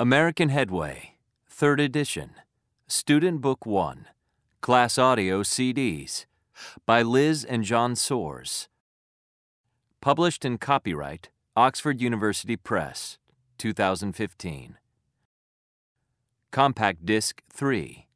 American Headway, 3rd edition, Student Book 1, Class Audio CDs, by Liz and John Soars. Published in copyright Oxford University Press, 2015. Compact Disc 3.